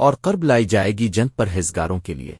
اور قرب لائی جائے گی جنگ پر ہزگاروں کے لیے۔